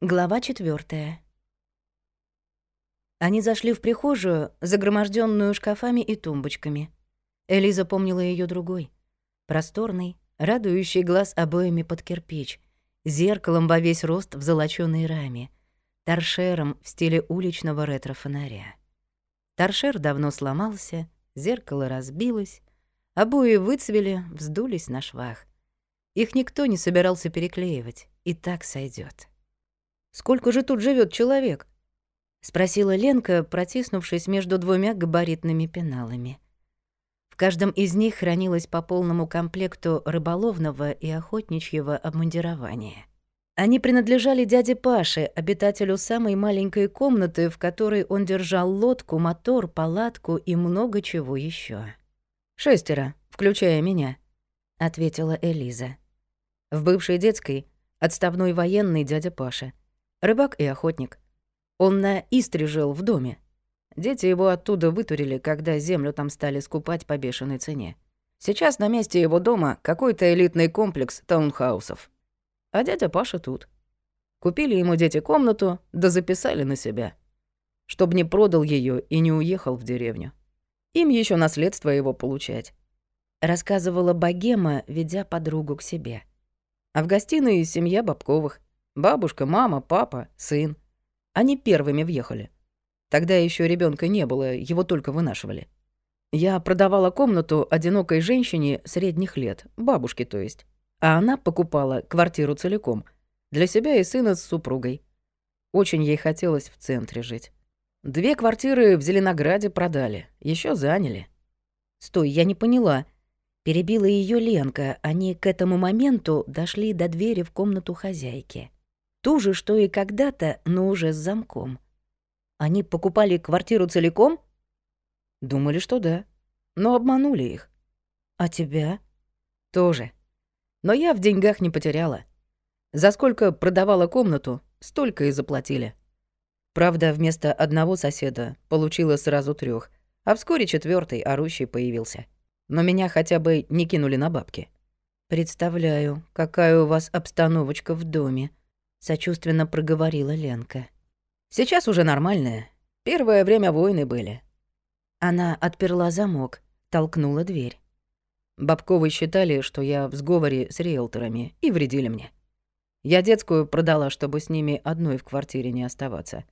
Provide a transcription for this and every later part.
Глава четвертая. Они зашли в прихожую, загроможденную шкафами и тумбочками. Элиза помнила ее другой. Просторный, радующий глаз обоями под кирпич, зеркалом во весь рост в золочёной раме, торшером в стиле уличного ретро-фонаря. Торшер давно сломался, зеркало разбилось, обои выцвели, вздулись на швах. Их никто не собирался переклеивать, и так сойдет. Сколько же тут живет человек? спросила Ленка, протиснувшись между двумя габаритными пеналами. В каждом из них хранилось по полному комплекту рыболовного и охотничьего обмундирования. Они принадлежали дяде Паше, обитателю самой маленькой комнаты, в которой он держал лодку, мотор, палатку и много чего еще. «Шестеро, включая меня», — ответила Элиза. В бывшей детской — отставной военный дядя Паша — Рыбак и охотник. Он на Истре жил в доме. Дети его оттуда вытурили, когда землю там стали скупать по бешеной цене. Сейчас на месте его дома какой-то элитный комплекс таунхаусов. А дядя Паша тут. Купили ему дети комнату, да записали на себя. Чтоб не продал ее и не уехал в деревню. Им еще наследство его получать. Рассказывала богема, ведя подругу к себе. А в гостиной семья Бабковых. Бабушка, мама, папа, сын. Они первыми въехали. Тогда еще ребенка не было, его только вынашивали. Я продавала комнату одинокой женщине средних лет, бабушке то есть. А она покупала квартиру целиком, для себя и сына с супругой. Очень ей хотелось в центре жить. Две квартиры в Зеленограде продали, еще заняли. Стой, я не поняла. Перебила ее Ленка, они к этому моменту дошли до двери в комнату хозяйки. Ту же, что и когда-то, но уже с замком. Они покупали квартиру целиком? Думали, что да. Но обманули их. А тебя? Тоже. Но я в деньгах не потеряла. За сколько продавала комнату, столько и заплатили. Правда, вместо одного соседа получила сразу трех, а вскоре четвертый орущий появился. Но меня хотя бы не кинули на бабки. Представляю, какая у вас обстановочка в доме, сочувственно проговорила Ленка. Сейчас уже нормальная. Первое время войны были. Она отперла замок, толкнула дверь. Бабковы считали, что я в сговоре с риэлторами и вредили мне. Я детскую продала, чтобы с ними одной в квартире не оставаться.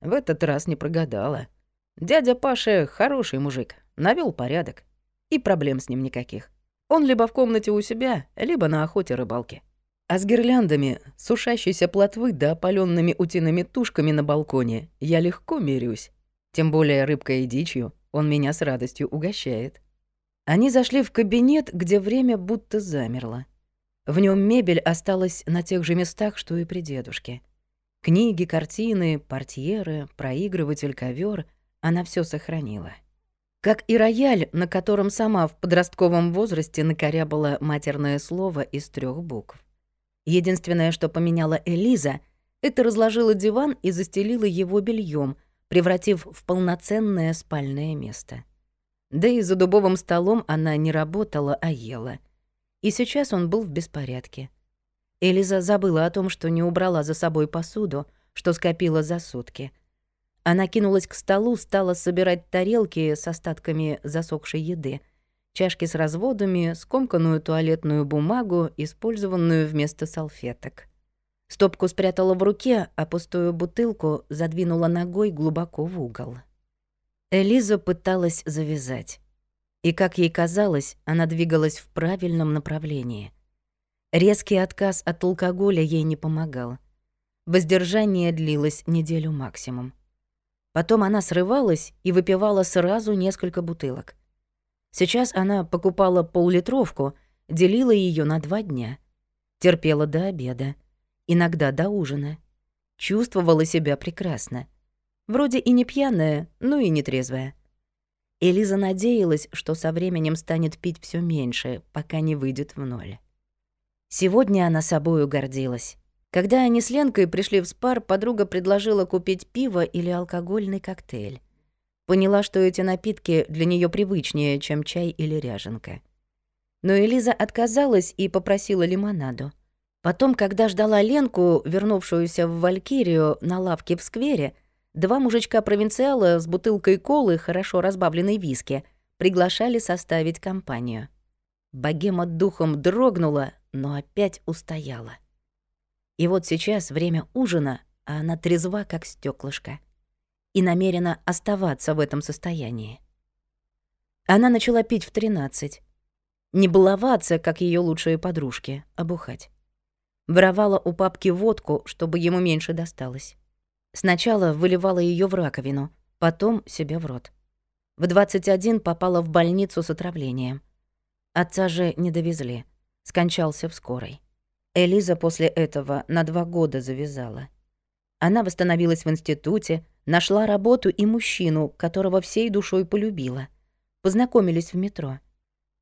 В этот раз не прогадала. Дядя Паша хороший мужик, навел порядок. И проблем с ним никаких. Он либо в комнате у себя, либо на охоте рыбалке. А с гирляндами, сушащейся плотвы да опалёнными утиными тушками на балконе я легко мирюсь. Тем более рыбкой и дичью он меня с радостью угощает. Они зашли в кабинет, где время будто замерло. В нем мебель осталась на тех же местах, что и при дедушке. Книги, картины, портьеры, проигрыватель, ковер она все сохранила. Как и рояль, на котором сама в подростковом возрасте накорябала матерное слово из трех букв. Единственное, что поменяла Элиза, это разложила диван и застелила его бельем, превратив в полноценное спальное место. Да и за дубовым столом она не работала, а ела. И сейчас он был в беспорядке. Элиза забыла о том, что не убрала за собой посуду, что скопила за сутки. Она кинулась к столу, стала собирать тарелки с остатками засохшей еды — чашки с разводами, скомканную туалетную бумагу, использованную вместо салфеток. Стопку спрятала в руке, а пустую бутылку задвинула ногой глубоко в угол. Элиза пыталась завязать. И, как ей казалось, она двигалась в правильном направлении. Резкий отказ от алкоголя ей не помогал. Воздержание длилось неделю максимум. Потом она срывалась и выпивала сразу несколько бутылок. Сейчас она покупала поллитровку, делила ее на два дня. Терпела до обеда, иногда до ужина. Чувствовала себя прекрасно. Вроде и не пьяная, но и не трезвая. Элиза надеялась, что со временем станет пить все меньше, пока не выйдет в ноль. Сегодня она собою гордилась. Когда они с Ленкой пришли в спар, подруга предложила купить пиво или алкогольный коктейль. Поняла, что эти напитки для нее привычнее, чем чай или ряженка. Но Элиза отказалась и попросила лимонаду. Потом, когда ждала Ленку, вернувшуюся в Валькирию на лавке в сквере, два мужичка-провинциала с бутылкой колы, хорошо разбавленной виски, приглашали составить компанию. Богема духом дрогнула, но опять устояла. И вот сейчас время ужина, а она трезва, как стеклышко, и намерена оставаться в этом состоянии. Она начала пить в 13. Не баловаться, как ее лучшие подружки, а бухать. Воровала у папки водку, чтобы ему меньше досталось. Сначала выливала ее в раковину, потом себе в рот. В 21 попала в больницу с отравлением. Отца же не довезли. Скончался в скорой. Элиза после этого на два года завязала. Она восстановилась в институте, нашла работу и мужчину, которого всей душой полюбила. Познакомились в метро.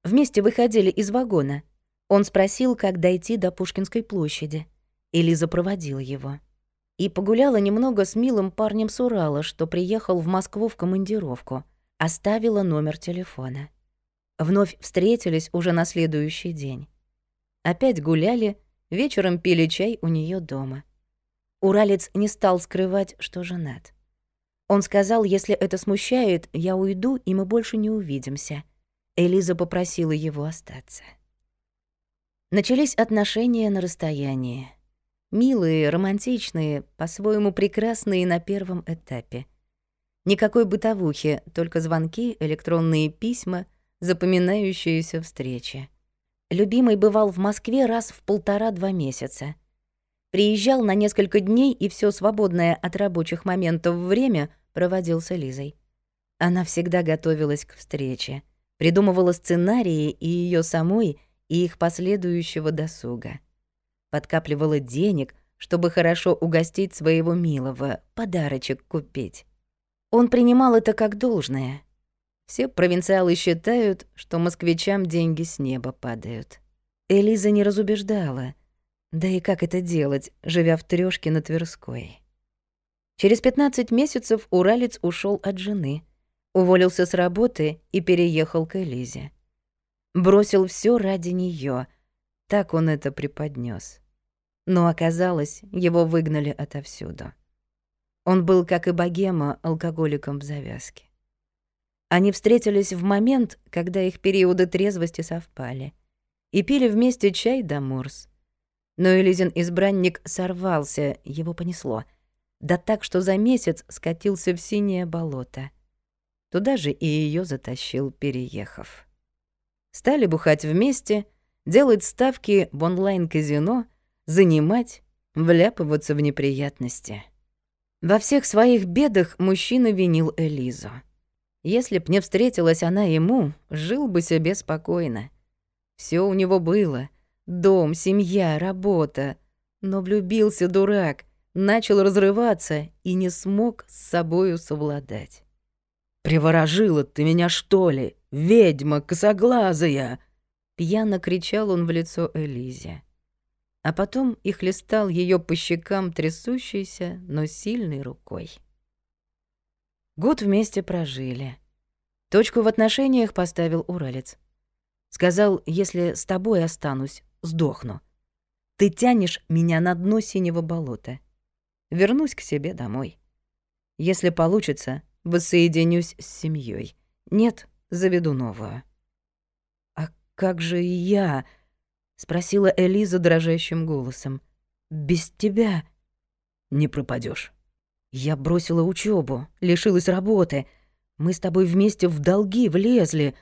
Вместе выходили из вагона — он спросил, как дойти до Пушкинской площади. Элиза проводила его. И погуляла немного с милым парнем с Урала, что приехал в Москву в командировку. Оставила номер телефона. Вновь встретились уже на следующий день. Опять гуляли, вечером пили чай у нее дома. Уралец не стал скрывать, что женат. Он сказал, если это смущает, я уйду, и мы больше не увидимся. Элиза попросила его остаться. Начались отношения на расстоянии. Милые, романтичные, по-своему прекрасные на первом этапе. Никакой бытовухи, только звонки, электронные письма, запоминающиеся встречи. Любимый бывал в Москве раз в полтора-два месяца. Приезжал на несколько дней и все свободное от рабочих моментов время проводил с Лизой. Она всегда готовилась к встрече, придумывала сценарии и ее самой — и их последующего досуга. Подкапливала денег, чтобы хорошо угостить своего милого, подарочек купить. Он принимал это как должное. Все провинциалы считают, что москвичам деньги с неба падают. Элиза не разубеждала. Да и как это делать, живя в трёшке на Тверской? Через 15 месяцев уралец ушел от жены, уволился с работы и переехал к Элизе. Бросил все ради нее. Так он это преподнес. Но оказалось, его выгнали отовсюду. Он был, как и богема, алкоголиком в завязке. Они встретились в момент, когда их периоды трезвости совпали, и пили вместе чай да морс. Но Элизин избранник сорвался, его понесло. Да так, что за месяц скатился в синее болото. Туда же и ее затащил, переехав. Стали бухать вместе, делать ставки в онлайн-казино, занимать, вляпываться в неприятности. Во всех своих бедах мужчина винил Элизу. Если б не встретилась она ему, жил бы себе спокойно. Все у него было — дом, семья, работа. Но влюбился дурак, начал разрываться и не смог с собою совладать. «Приворожила ты меня, что ли?» Ведьма косоглазая!» Пьяно кричал он в лицо Элизе. А потом и хлестал ее по щекам трясущейся, но сильной рукой. Год вместе прожили. Точку в отношениях поставил Уралец. Сказал, если с тобой останусь, сдохну. Ты тянешь меня на дно синего болота. Вернусь к себе домой. Если получится, воссоединюсь с семьей. Нет, заведу новую. «А как же я?» — спросила Элиза дрожащим голосом. «Без тебя не пропадешь. Я бросила учебу, лишилась работы. Мы с тобой вместе в долги влезли.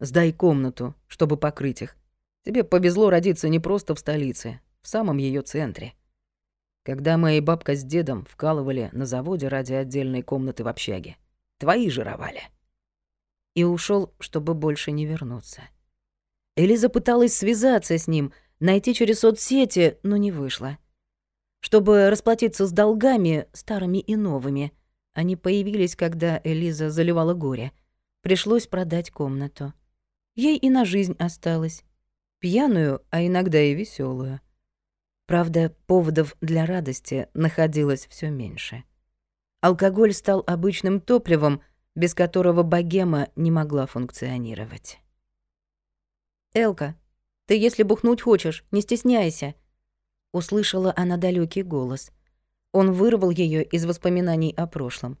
Сдай комнату, чтобы покрыть их. Тебе повезло родиться не просто в столице, в самом ее центре. Когда моя бабка с дедом вкалывали на заводе ради отдельной комнаты в общаге, твои жировали и ушел, чтобы больше не вернуться. Элиза пыталась связаться с ним, найти через соцсети, но не вышло. Чтобы расплатиться с долгами, старыми и новыми, они появились, когда Элиза заливала горе. Пришлось продать комнату. Ей и на жизнь осталось. Пьяную, а иногда и веселую. Правда, поводов для радости находилось все меньше. Алкоголь стал обычным топливом — без которого богема не могла функционировать. «Элка, ты если бухнуть хочешь, не стесняйся», Услышала она далекий голос. Он вырвал ее из воспоминаний о прошлом.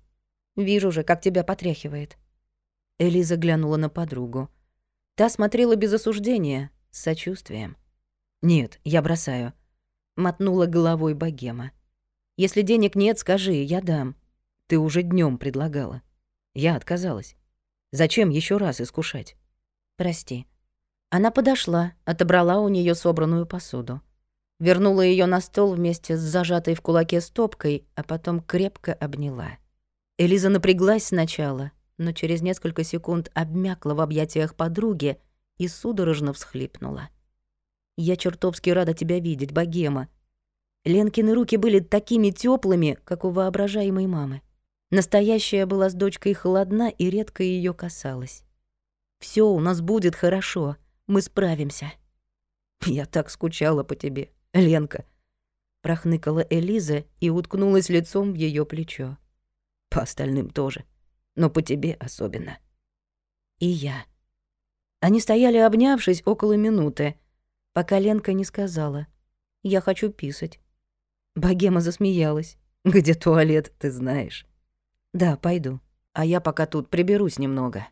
«Вижу же, как тебя потряхивает». Элиза глянула на подругу. Та смотрела без осуждения, с сочувствием. «Нет, я бросаю», — мотнула головой богема. «Если денег нет, скажи, я дам. Ты уже днем предлагала. Я отказалась. Зачем еще раз искушать?» «Прости». Она подошла, отобрала у нее собранную посуду. Вернула ее на стол вместе с зажатой в кулаке стопкой, а потом крепко обняла. Элиза напряглась сначала, но через несколько секунд обмякла в объятиях подруги и судорожно всхлипнула. «Я чертовски рада тебя видеть, богема». Ленкины руки были такими теплыми, как у воображаемой мамы. Настоящая была с дочкой холодна и редко ее касалась. Все у нас будет хорошо, мы справимся». «Я так скучала по тебе, Ленка», — прохныкала Элиза и уткнулась лицом в ее плечо. «По остальным тоже, но по тебе особенно». «И я». Они стояли, обнявшись, около минуты, пока Ленка не сказала «Я хочу писать». Богема засмеялась. «Где туалет, ты знаешь?» «Да, пойду. А я пока тут приберусь немного».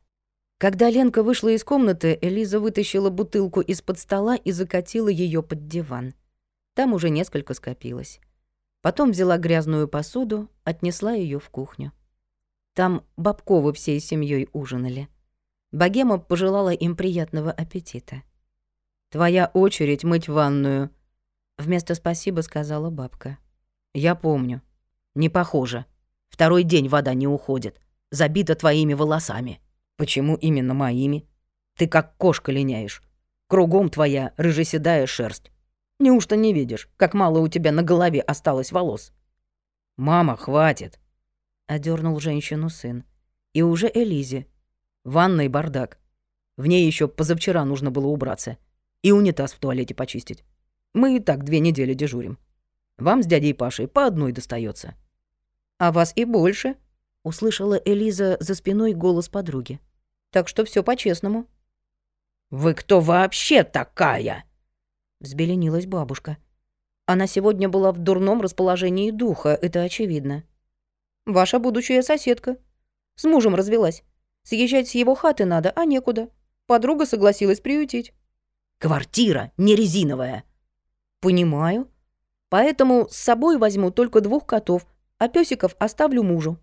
Когда Ленка вышла из комнаты, Элиза вытащила бутылку из-под стола и закатила ее под диван. Там уже несколько скопилось. Потом взяла грязную посуду, отнесла ее в кухню. Там Бабковы всей семьей ужинали. Богема пожелала им приятного аппетита. «Твоя очередь мыть ванную», — вместо «спасибо» сказала бабка. «Я помню. Не похоже. Второй день вода не уходит. Забита твоими волосами». Почему именно моими? Ты как кошка линяешь. Кругом твоя рыжеседая шерсть. Неужто не видишь, как мало у тебя на голове осталось волос? Мама, хватит. Одернул женщину сын. И уже Элизе. Ванной бардак. В ней еще позавчера нужно было убраться. И унитаз в туалете почистить. Мы и так две недели дежурим. Вам с дядей Пашей по одной достается. А вас и больше, услышала Элиза за спиной голос подруги. Так что все по-честному. Вы кто вообще такая? взбеленилась бабушка. Она сегодня была в дурном расположении духа, это очевидно. Ваша будущая соседка. С мужем развелась. Съезжать с его хаты надо, а некуда. Подруга согласилась приютить. Квартира не резиновая. Понимаю. Поэтому с собой возьму только двух котов, а песиков оставлю мужу.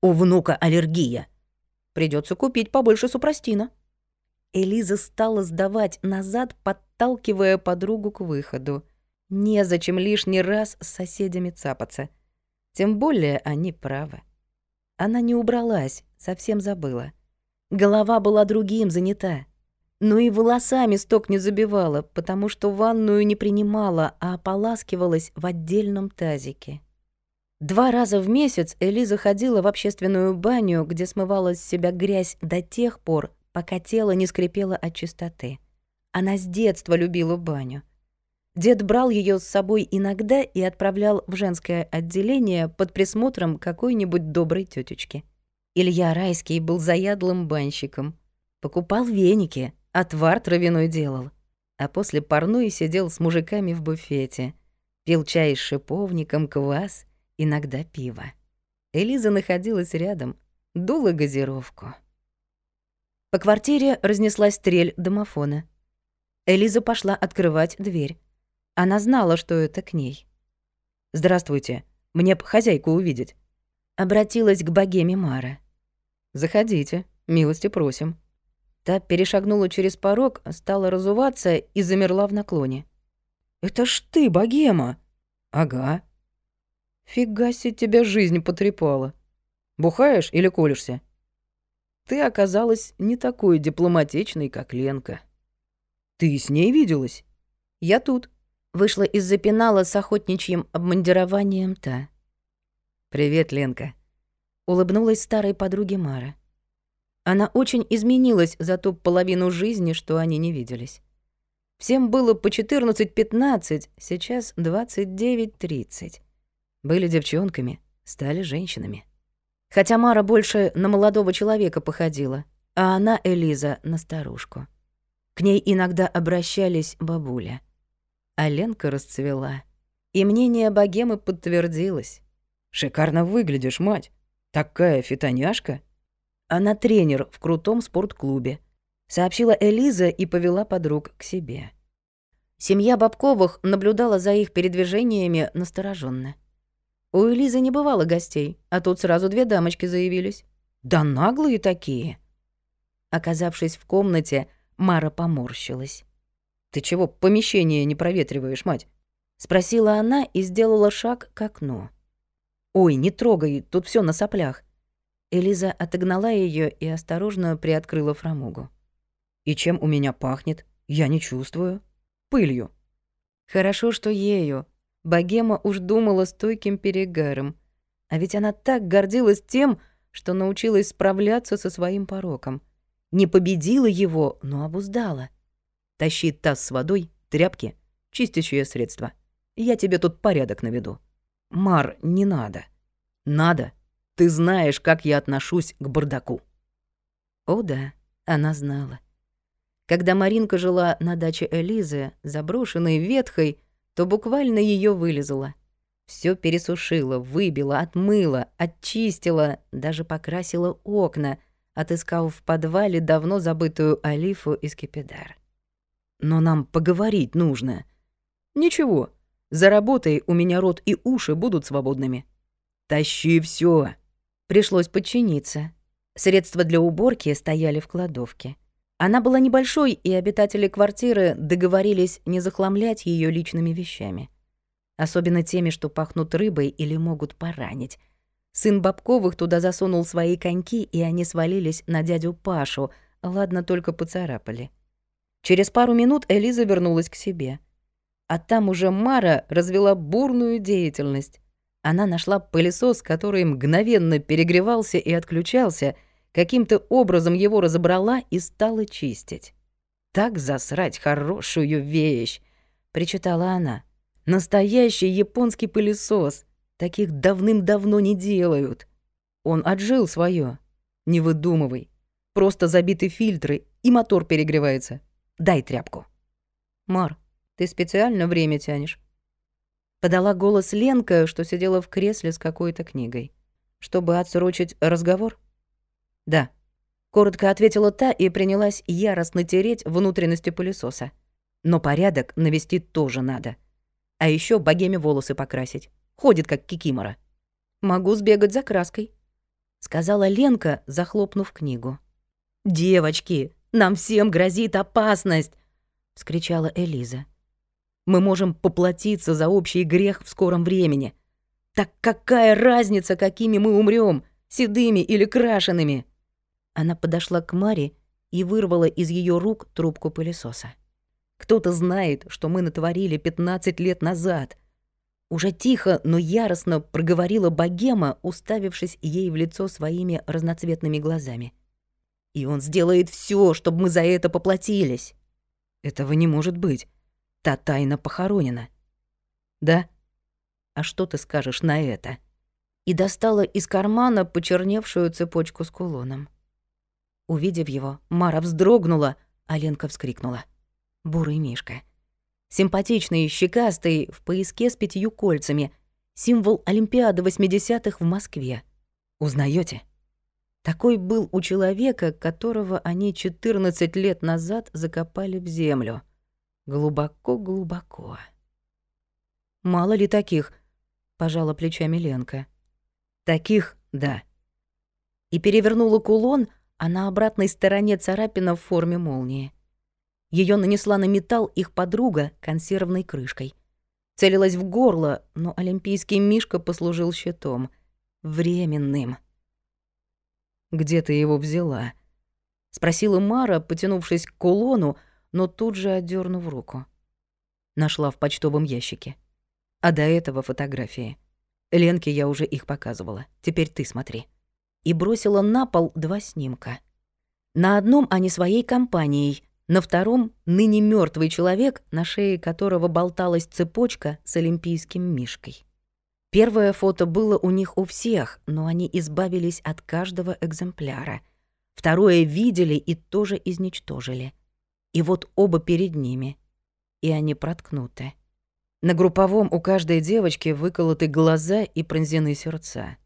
У внука аллергия. Придется купить побольше супрастина. Элиза стала сдавать назад, подталкивая подругу к выходу. Незачем лишний раз с соседями цапаться. Тем более они правы. Она не убралась, совсем забыла. Голова была другим занята. Но и волосами сток не забивала, потому что ванную не принимала, а ополаскивалась в отдельном тазике. Два раза в месяц Элиза ходила в общественную баню, где смывала с себя грязь до тех пор, пока тело не скрипело от чистоты. Она с детства любила баню. Дед брал ее с собой иногда и отправлял в женское отделение под присмотром какой-нибудь доброй тетечки. Илья Райский был заядлым банщиком. Покупал веники, отвар травяной делал. А после парной сидел с мужиками в буфете. Пил чай с шиповником, квас — иногда пиво. Элиза находилась рядом, дула газировку. По квартире разнеслась стрель домофона. Элиза пошла открывать дверь. Она знала, что это к ней. «Здравствуйте, мне б хозяйку увидеть». Обратилась к богеме Мара. «Заходите, милости просим». Та перешагнула через порог, стала разуваться и замерла в наклоне. «Это ж ты, богема!» «Ага», Фига себе тебя жизнь потрепала. Бухаешь или колешься? Ты оказалась не такой дипломатичной, как Ленка. Ты с ней виделась? Я тут. Вышла из-за пенала с охотничьим обмундированием та. «Привет, Ленка», — улыбнулась старой подруге Мара. Она очень изменилась за ту половину жизни, что они не виделись. Всем было по 14-15, сейчас 29-30. Были девчонками, стали женщинами. Хотя Мара больше на молодого человека походила, а она, Элиза, на старушку. К ней иногда обращались бабуля. А Ленка расцвела. И мнение богемы подтвердилось. «Шикарно выглядишь, мать. Такая фитоняшка». Она тренер в крутом спортклубе, сообщила Элиза и повела подруг к себе. Семья Бабковых наблюдала за их передвижениями настороженно. У Элизы не бывало гостей, а тут сразу две дамочки заявились. Да наглые такие. Оказавшись в комнате, Мара поморщилась. «Ты чего помещение не проветриваешь, мать?» Спросила она и сделала шаг к окну. «Ой, не трогай, тут все на соплях». Элиза отогнала ее и осторожно приоткрыла фрамугу. «И чем у меня пахнет? Я не чувствую. Пылью». Хорошо, что ею. Богема уж думала стойким перегаром. А ведь она так гордилась тем, что научилась справляться со своим пороком. Не победила его, но обуздала. Тащи таз с водой, тряпки, чистящее средство. Я тебе тут порядок наведу. Мар, не надо. Надо. Ты знаешь, как я отношусь к бардаку. О да, она знала. Когда Маринка жила на даче Элизы, заброшенной, ветхой, то буквально ее вылезала. Все пересушила, выбила, отмыла, очистила, даже покрасила окна, отыскав в подвале давно забытую Алифу из Кипидар. «Но нам поговорить нужно». «Ничего, за работой у меня рот и уши будут свободными». «Тащи все. Пришлось подчиниться. Средства для уборки стояли в кладовке. Она была небольшой, и обитатели квартиры договорились не захламлять ее личными вещами. Особенно теми, что пахнут рыбой или могут поранить. Сын Бабковых туда засунул свои коньки, и они свалились на дядю Пашу, ладно, только поцарапали. Через пару минут Элиза вернулась к себе. А там уже Мара развела бурную деятельность. Она нашла пылесос, который мгновенно перегревался и отключался — каким-то образом его разобрала и стала чистить. «Так засрать хорошую вещь!» — причитала она. «Настоящий японский пылесос. Таких давным-давно не делают. Он отжил свое. Не выдумывай. Просто забиты фильтры, и мотор перегревается. Дай тряпку». «Мар, ты специально время тянешь?» Подала голос Ленка, что сидела в кресле с какой-то книгой. «Чтобы отсрочить разговор?» «Да», — коротко ответила та и принялась яростно тереть внутренности пылесоса. «Но порядок навести тоже надо. А еще богеме волосы покрасить. Ходит, как кикимора». «Могу сбегать за краской», — сказала Ленка, захлопнув книгу. «Девочки, нам всем грозит опасность!» — вскричала Элиза. «Мы можем поплатиться за общий грех в скором времени. Так какая разница, какими мы умрем, седыми или крашенными?» Она подошла к Маре и вырвала из ее рук трубку пылесоса. «Кто-то знает, что мы натворили 15 лет назад». Уже тихо, но яростно проговорила богема, уставившись ей в лицо своими разноцветными глазами. «И он сделает все, чтобы мы за это поплатились». «Этого не может быть. Та тайна похоронена». «Да? А что ты скажешь на это?» И достала из кармана почерневшую цепочку с кулоном. Увидев его, Мара вздрогнула, а Ленка вскрикнула. Бурый Мишка. Симпатичный, щекастый, в пояске с пятью кольцами. Символ Олимпиады 80-х в Москве. Узнаете? Такой был у человека, которого они 14 лет назад закопали в землю. Глубоко-глубоко. «Мало ли таких», — пожала плечами Ленка. «Таких, да». И перевернула кулон, — а на обратной стороне царапина в форме молнии. Ее нанесла на металл их подруга консервной крышкой. Целилась в горло, но олимпийский мишка послужил щитом. Временным. «Где ты его взяла?» — спросила Мара, потянувшись к кулону, но тут же отдернув руку. Нашла в почтовом ящике. А до этого фотографии. Ленке я уже их показывала. Теперь ты смотри и бросила на пол два снимка. На одном они своей компанией, на втором — ныне мертвый человек, на шее которого болталась цепочка с олимпийским мишкой. Первое фото было у них у всех, но они избавились от каждого экземпляра. Второе видели и тоже изничтожили. И вот оба перед ними. И они проткнуты. На групповом у каждой девочки выколоты глаза и пронзены сердца.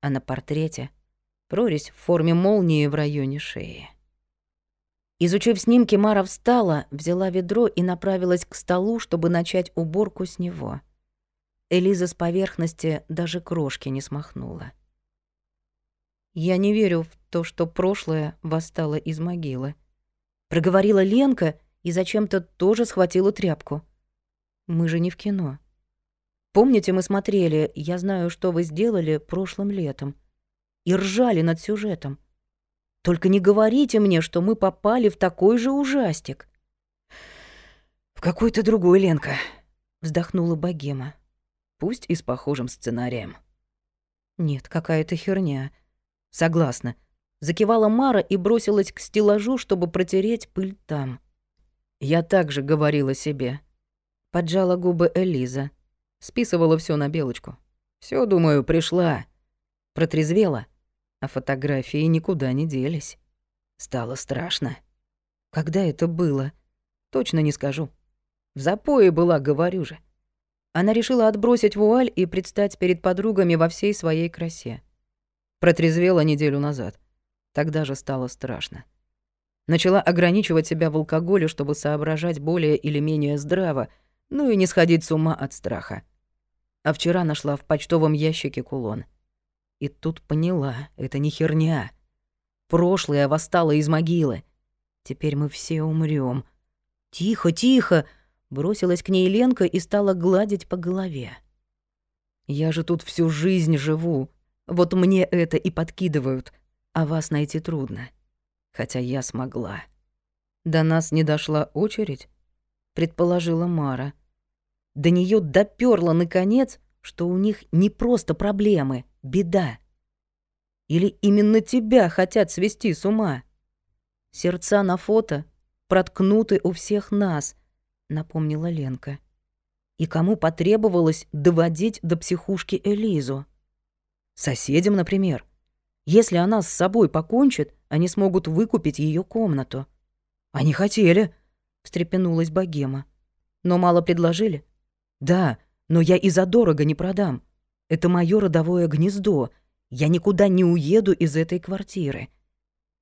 А на портрете — прорезь в форме молнии в районе шеи. Изучив снимки, Мара встала, взяла ведро и направилась к столу, чтобы начать уборку с него. Элиза с поверхности даже крошки не смахнула. «Я не верю в то, что прошлое восстало из могилы», — проговорила Ленка и зачем-то тоже схватила тряпку. «Мы же не в кино. Помните, мы смотрели «Я знаю, что вы сделали» прошлым летом и ржали над сюжетом. Только не говорите мне, что мы попали в такой же ужастик». «В какой-то другой, Ленка», — вздохнула богема. «Пусть и с похожим сценарием». «Нет, какая-то херня», Согласна. Закивала Мара и бросилась к стеллажу, чтобы протереть пыль там. Я также говорила себе. Поджала губы Элиза. Списывала все на белочку. Все, думаю, пришла. Протрезвела. А фотографии никуда не делись. Стало страшно. Когда это было? Точно не скажу. В запое была, говорю же. Она решила отбросить вуаль и предстать перед подругами во всей своей красе. Протрезвела неделю назад. Тогда же стало страшно. Начала ограничивать себя в алкоголе, чтобы соображать более или менее здраво, ну и не сходить с ума от страха. А вчера нашла в почтовом ящике кулон. И тут поняла, это не херня. Прошлое восстало из могилы. Теперь мы все умрем. Тихо, тихо, бросилась к ней Ленка и стала гладить по голове. Я же тут всю жизнь живу, вот мне это и подкидывают, а вас найти трудно. Хотя я смогла. До нас не дошла очередь, предположила Мара. До нее допёрло наконец, что у них не просто проблемы, беда. Или именно тебя хотят свести с ума? Сердца на фото проткнуты у всех нас, напомнила Ленка. И кому потребовалось доводить до психушки Элизу? Соседям, например. Если она с собой покончит, они смогут выкупить ее комнату. Они хотели, встрепенулась богема. Но мало предложили. Да, но я и за дорого не продам. Это мое родовое гнездо. Я никуда не уеду из этой квартиры.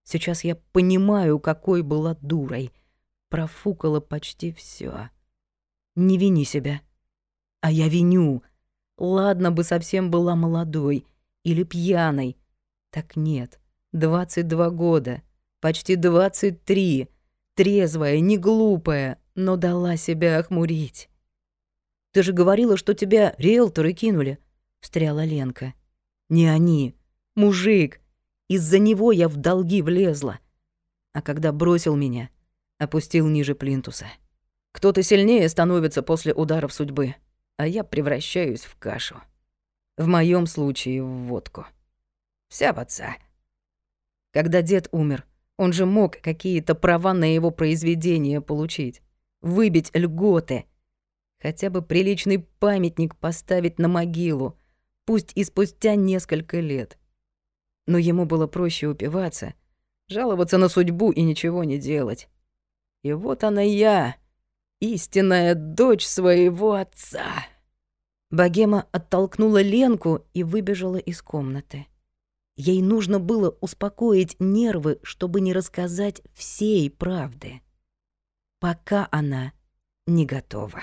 Сейчас я понимаю, какой была дурой. Профукала почти все. Не вини себя. А я виню. Ладно бы совсем была молодой — или пьяной. Так нет, 22 года, почти 23, трезвая, не глупая, но дала себя охмурить. «Ты же говорила, что тебя риэлторы кинули», — встряла Ленка. «Не они, мужик. Из-за него я в долги влезла. А когда бросил меня, опустил ниже плинтуса. Кто-то сильнее становится после ударов судьбы, а я превращаюсь в кашу». В моем случае в водку. Вся в отца. Когда дед умер, он же мог какие-то права на его произведение получить, выбить льготы, хотя бы приличный памятник поставить на могилу, пусть и спустя несколько лет. Но ему было проще упиваться, жаловаться на судьбу и ничего не делать. И вот она я, истинная дочь своего отца. Богема оттолкнула Ленку и выбежала из комнаты. Ей нужно было успокоить нервы, чтобы не рассказать всей правды. Пока она не готова.